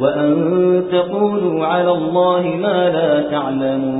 وأن تقولوا على الله ما لا تعلمون